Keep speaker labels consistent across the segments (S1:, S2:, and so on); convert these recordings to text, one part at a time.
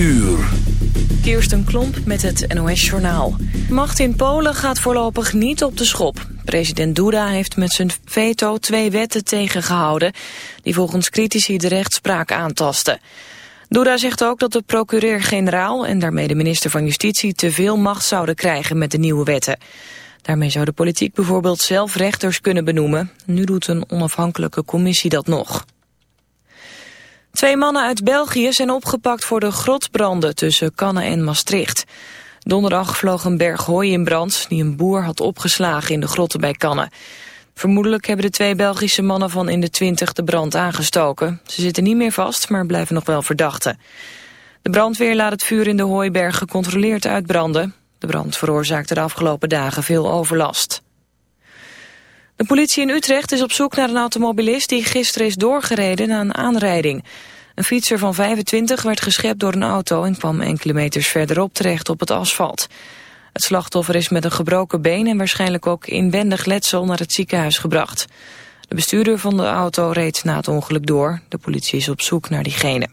S1: uur.
S2: Kirsten Klomp met het NOS-journaal. Macht in Polen gaat voorlopig niet op de schop. President Duda heeft met zijn veto twee wetten tegengehouden... die volgens critici de rechtspraak aantasten. Duda zegt ook dat de procureur-generaal... en daarmee de minister van Justitie te veel macht zouden krijgen met de nieuwe wetten. Daarmee zou de politiek bijvoorbeeld zelf rechters kunnen benoemen. Nu doet een onafhankelijke commissie dat nog. Twee mannen uit België zijn opgepakt voor de grotbranden tussen Cannes en Maastricht. Donderdag vloog een berg hooi in brand die een boer had opgeslagen in de grotten bij Cannes. Vermoedelijk hebben de twee Belgische mannen van in de twintig de brand aangestoken. Ze zitten niet meer vast, maar blijven nog wel verdachten. De brandweer laat het vuur in de hooiberg gecontroleerd uitbranden. De brand veroorzaakte de afgelopen dagen veel overlast. De politie in Utrecht is op zoek naar een automobilist die gisteren is doorgereden na een aanrijding. Een fietser van 25 werd geschept door een auto en kwam enkele meters verderop terecht op het asfalt. Het slachtoffer is met een gebroken been en waarschijnlijk ook inwendig letsel naar het ziekenhuis gebracht. De bestuurder van de auto reed na het ongeluk door. De politie is op zoek naar diegene.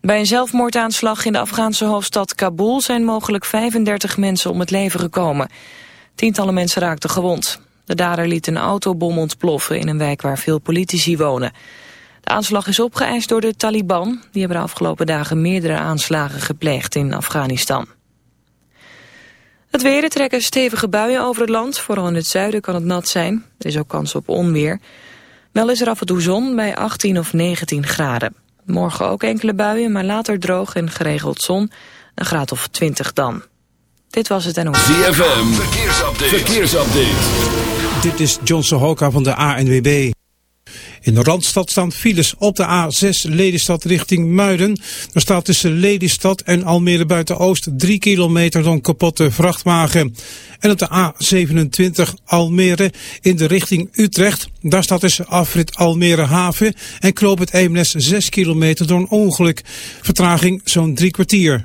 S2: Bij een zelfmoordaanslag in de Afghaanse hoofdstad Kabul zijn mogelijk 35 mensen om het leven gekomen. Tientallen mensen raakten gewond. De dader liet een autobom ontploffen in een wijk waar veel politici wonen. De aanslag is opgeëist door de Taliban. Die hebben de afgelopen dagen meerdere aanslagen gepleegd in Afghanistan. Het weer trekken stevige buien over het land. Vooral in het zuiden kan het nat zijn. Er is ook kans op onweer. Wel is er af en toe zon bij 18 of 19 graden. Morgen ook enkele buien, maar later droog en geregeld zon. Een graad of 20 dan. Dit was het en ook.
S1: ZFM, verkeersupdate. verkeersupdate.
S3: Dit is John Sohoka van de ANWB. In de Randstad staan files op de A6 Lelystad richting Muiden. Er staat tussen Lelystad en Almere Buiten-Oost 3 kilometer door een kapotte vrachtwagen. En op de A27 Almere in de richting Utrecht. Daar staat tussen afrit Almere Haven en Knoop het Eemnes 6 kilometer door een ongeluk. Vertraging zo'n drie kwartier.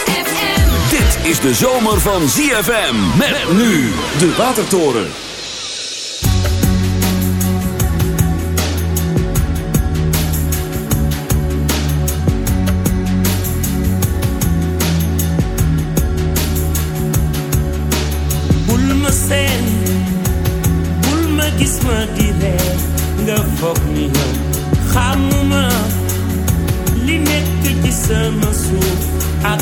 S1: Is de zomer van ZFM. Met nu de Watertoren.
S4: bul ma seen bul ma gis ma di ree nga foog ni yow xamuma li nekk ci sama suuf ak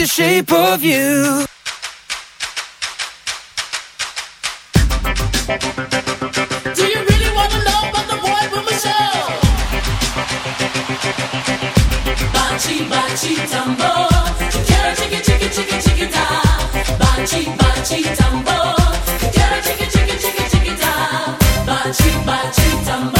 S5: the shape of you. Do you
S4: really want to know about the boy with Bachi, bachi, Bachi, bachi, Bachi, bachi.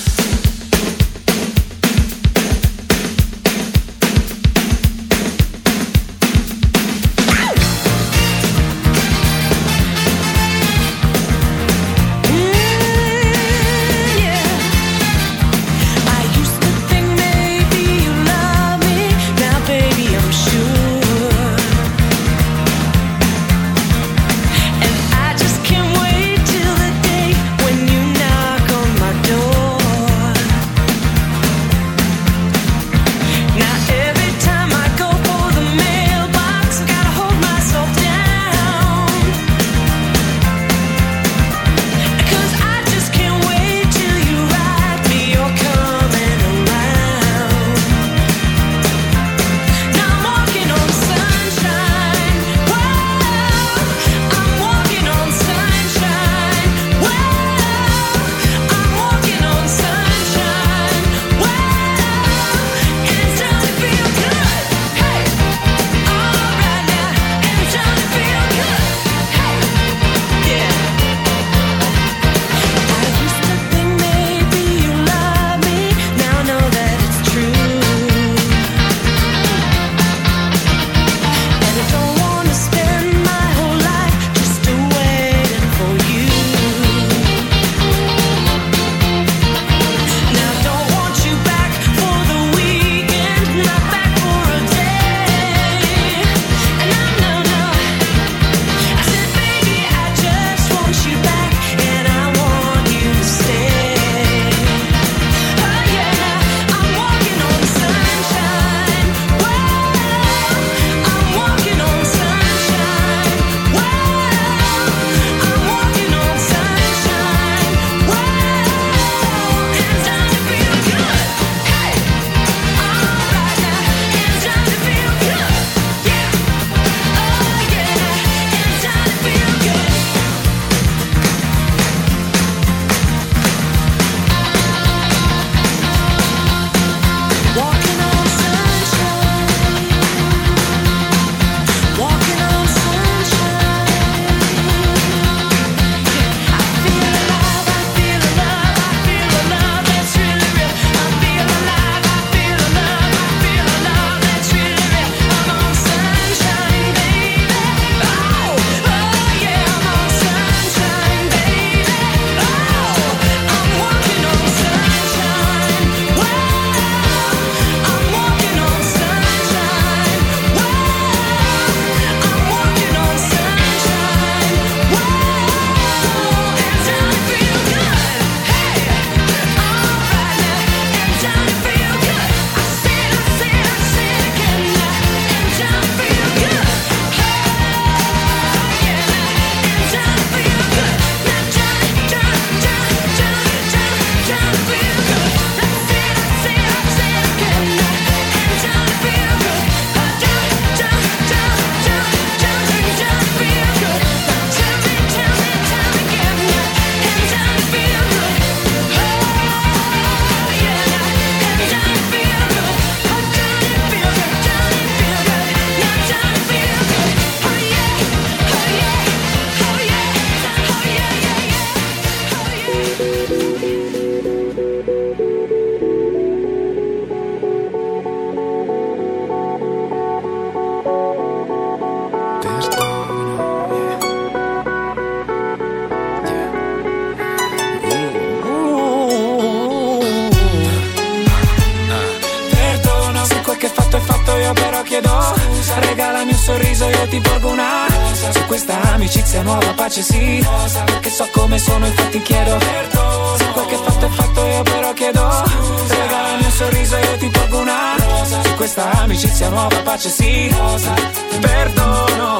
S6: Amicizia nuova pace sì rosa. Perdono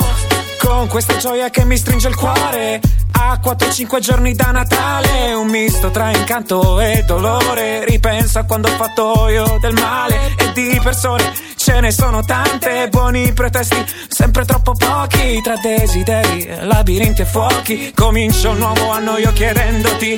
S6: con questa gioia che mi stringe il cuore. A 4-5 giorni da Natale Un misto tra incanto e dolore. Ripenso a quando ho fatto io del male E di persone ce ne sono tante. Buoni pretesti, sempre troppo pochi. Tra desideri, labirinti e fuochi Comincio un nuovo anno io chiedendoti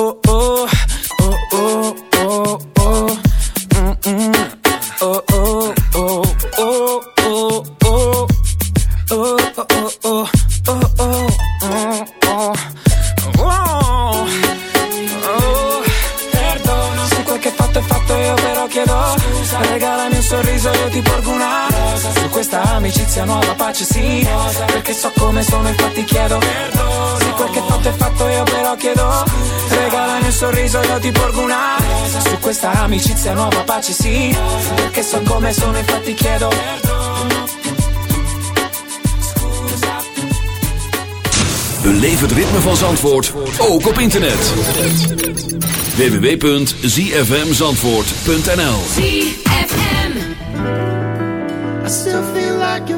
S6: chiedo. Regalami un sorriso io ti porgo una. Rosa Su questa amicizia nuova pace sì. Perché so come sono infatti chiedo
S1: Beleef het ritme van Zandvoort, ook op internet. www.zfmzandvoort.nl
S7: ZFM.
S8: I still feel like a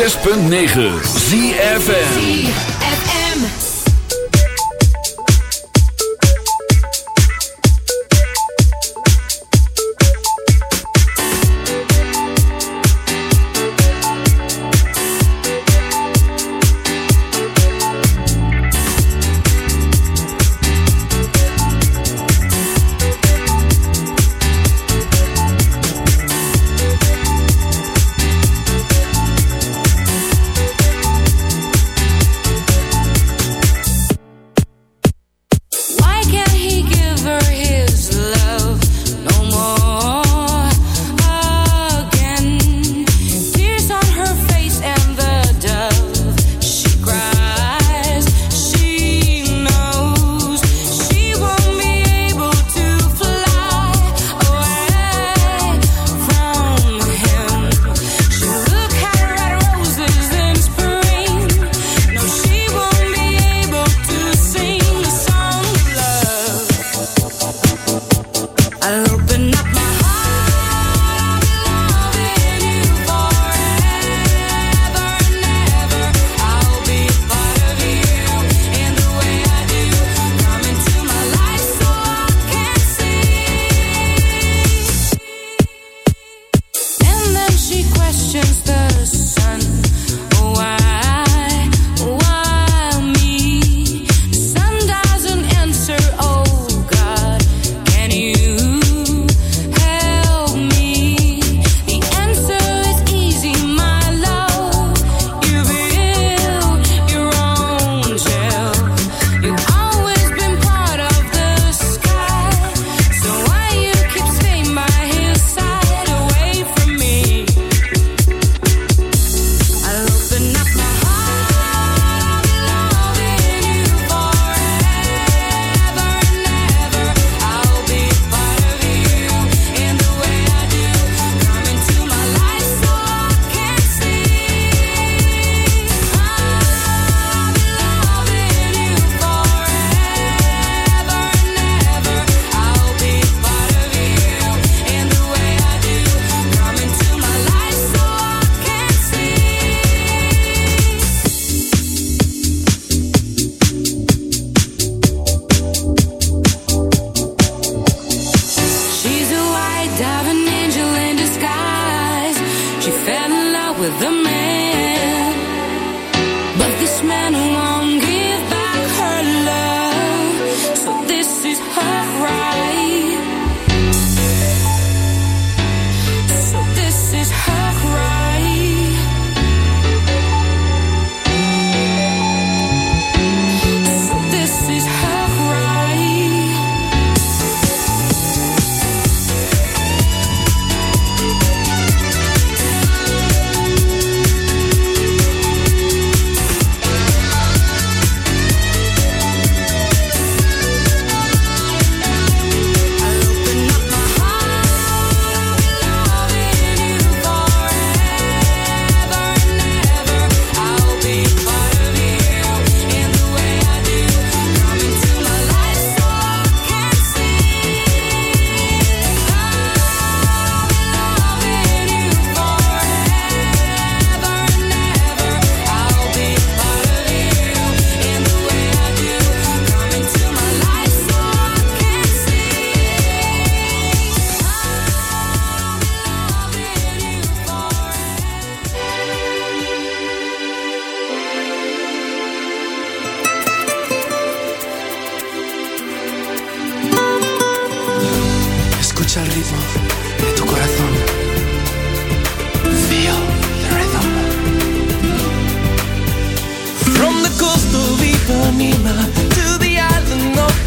S4: 6.9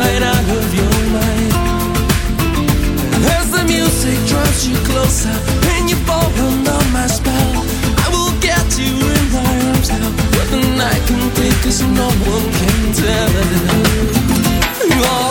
S4: right out of your mind. And as the music draws you closer
S9: and you fall under my spell, I will get you in my arms now. but the night can take, cause no one can tell.
S4: You're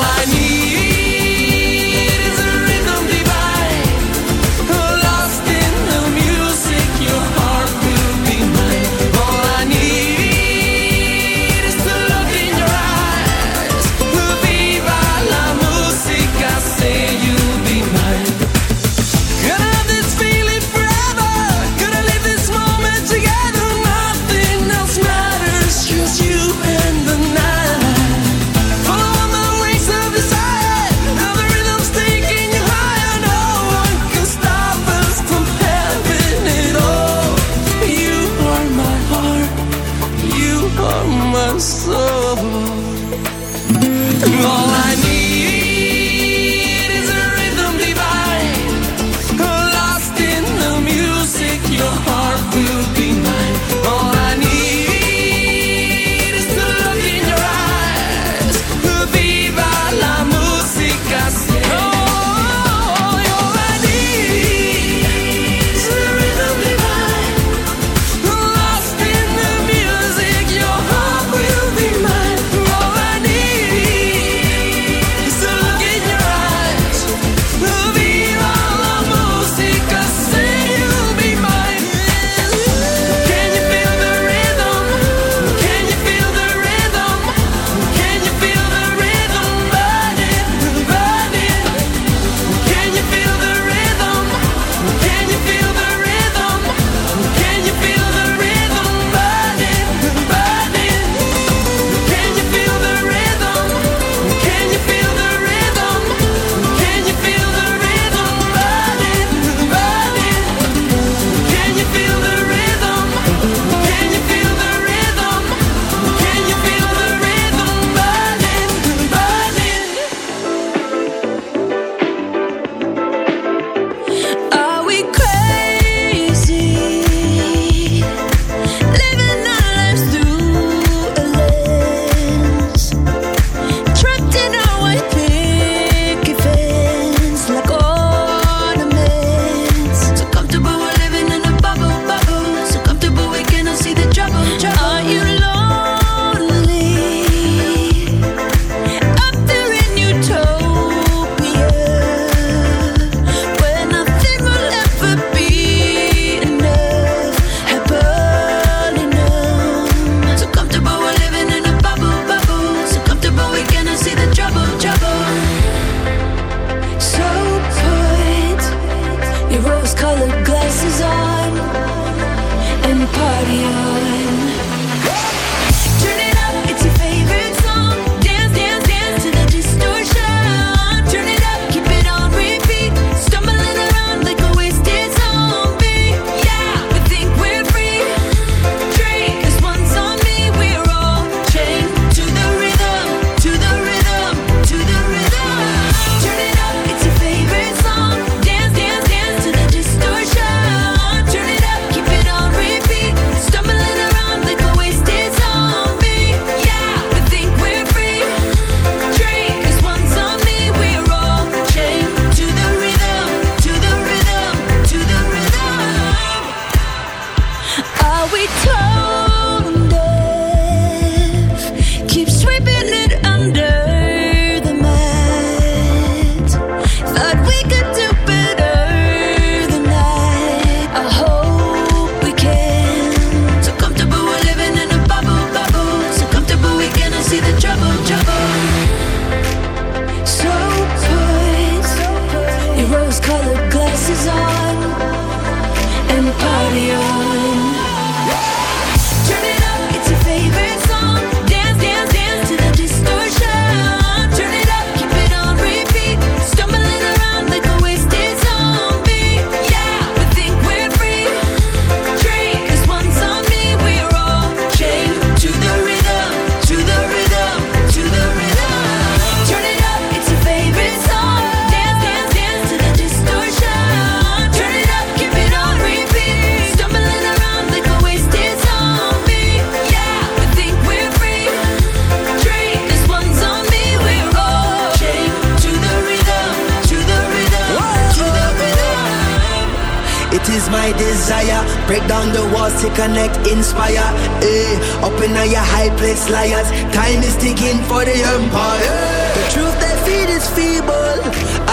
S4: Break down the walls to connect, inspire. Eh, up in your high place, liars. Time is ticking for the empire. The truth they feed is feeble,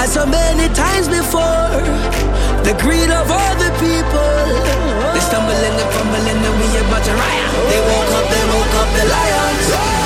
S4: as so many times before. The greed of other people. They stumble and they fumble and then we about to riot. They woke up, they woke up the lions.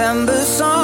S10: December song.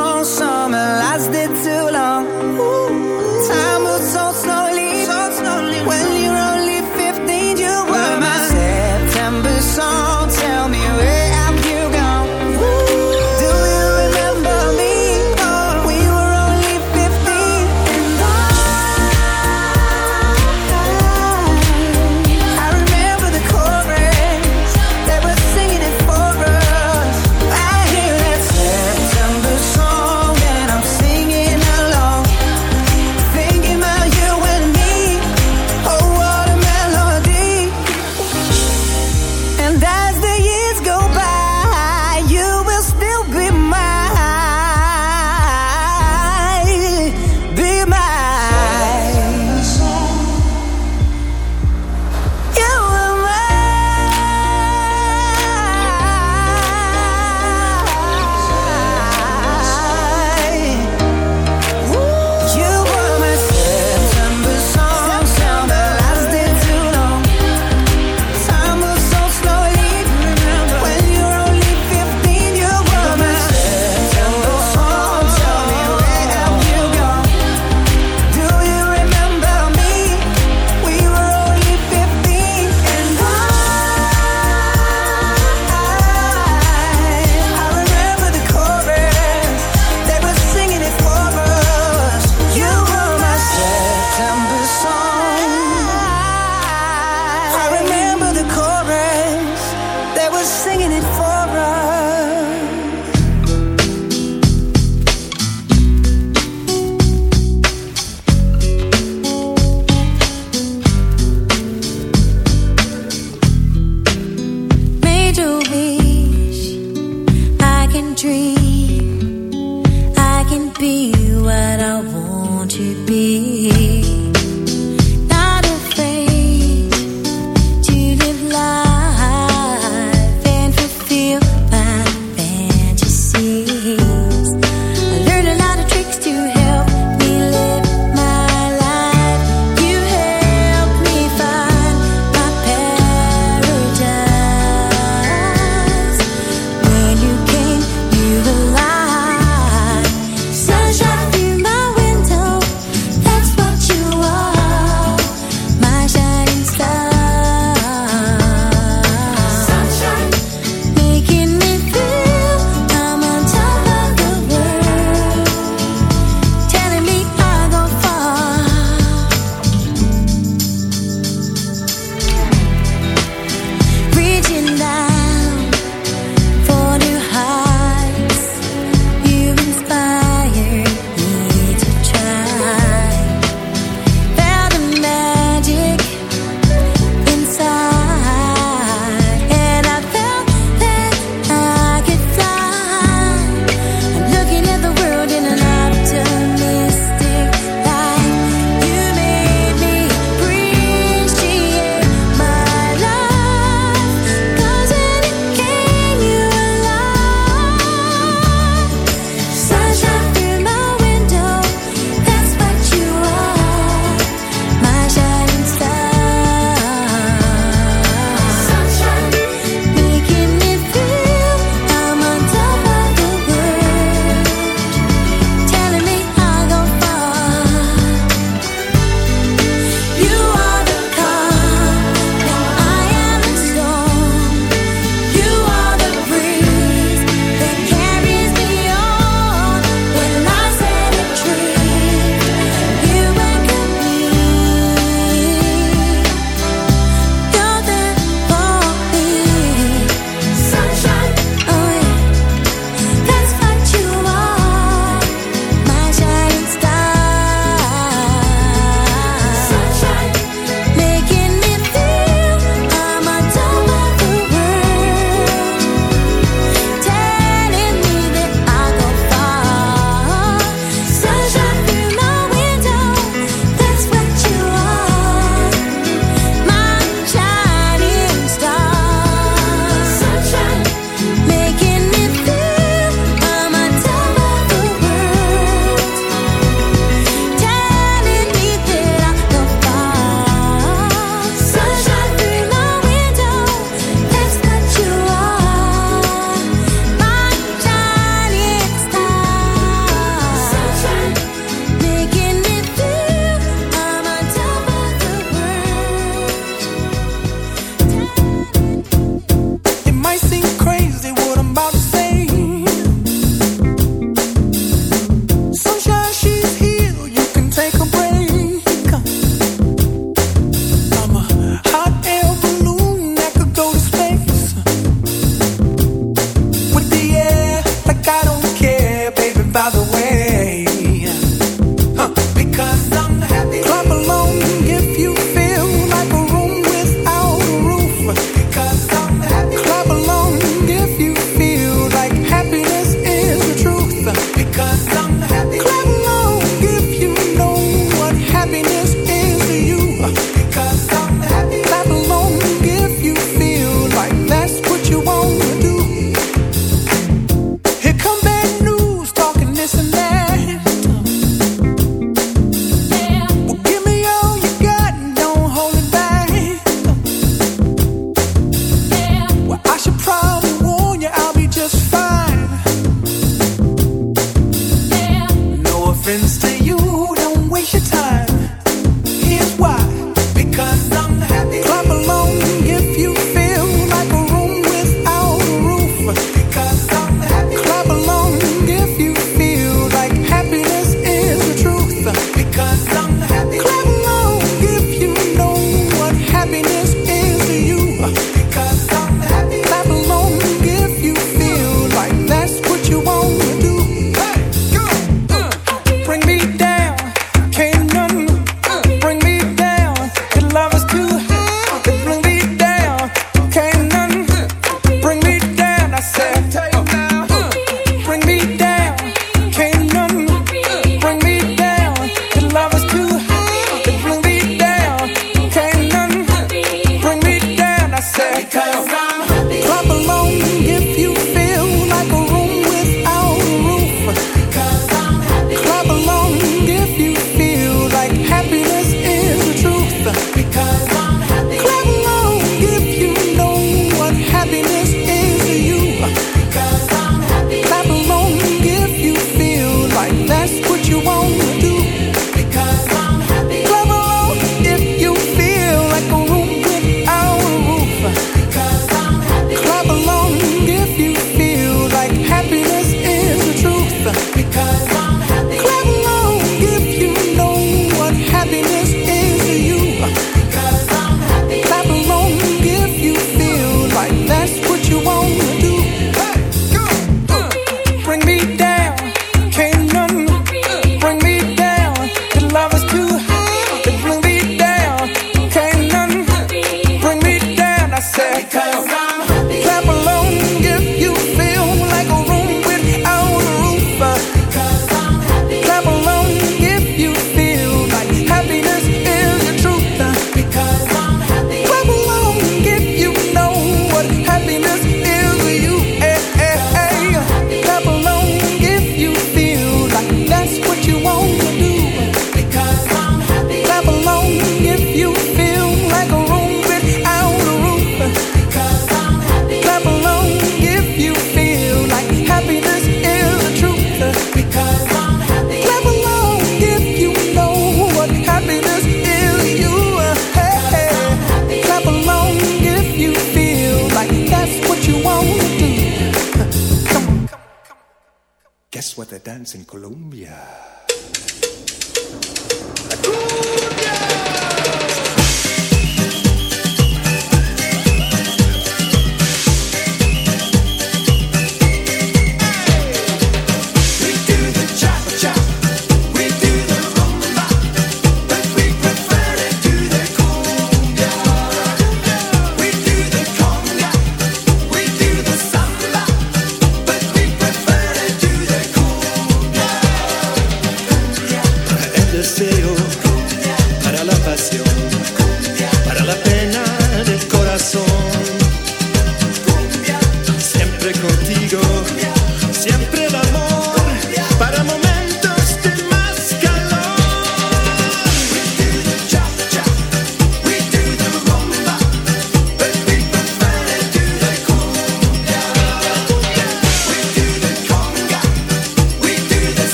S7: In
S11: Colombia.